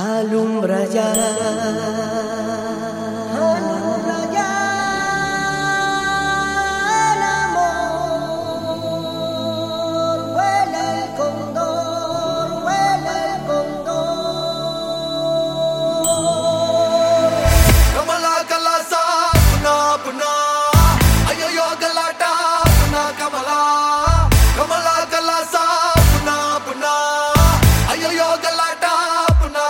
alumbra ya.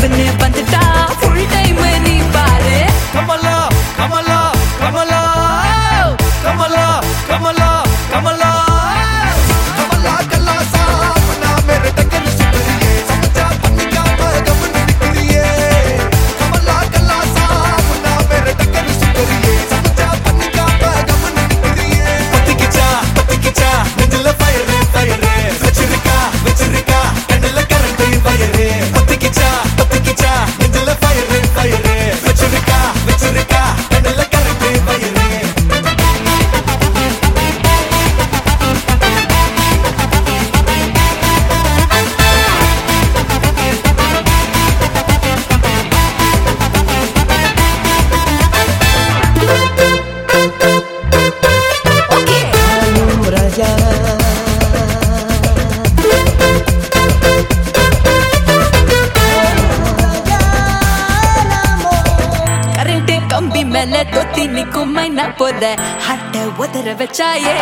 கிளப்னு வந்துட்டா. Full time நீ பாரு. மேல தொத்தி நிக்கும் மைனா போல. ஹட்ட உதற வச்சாயே.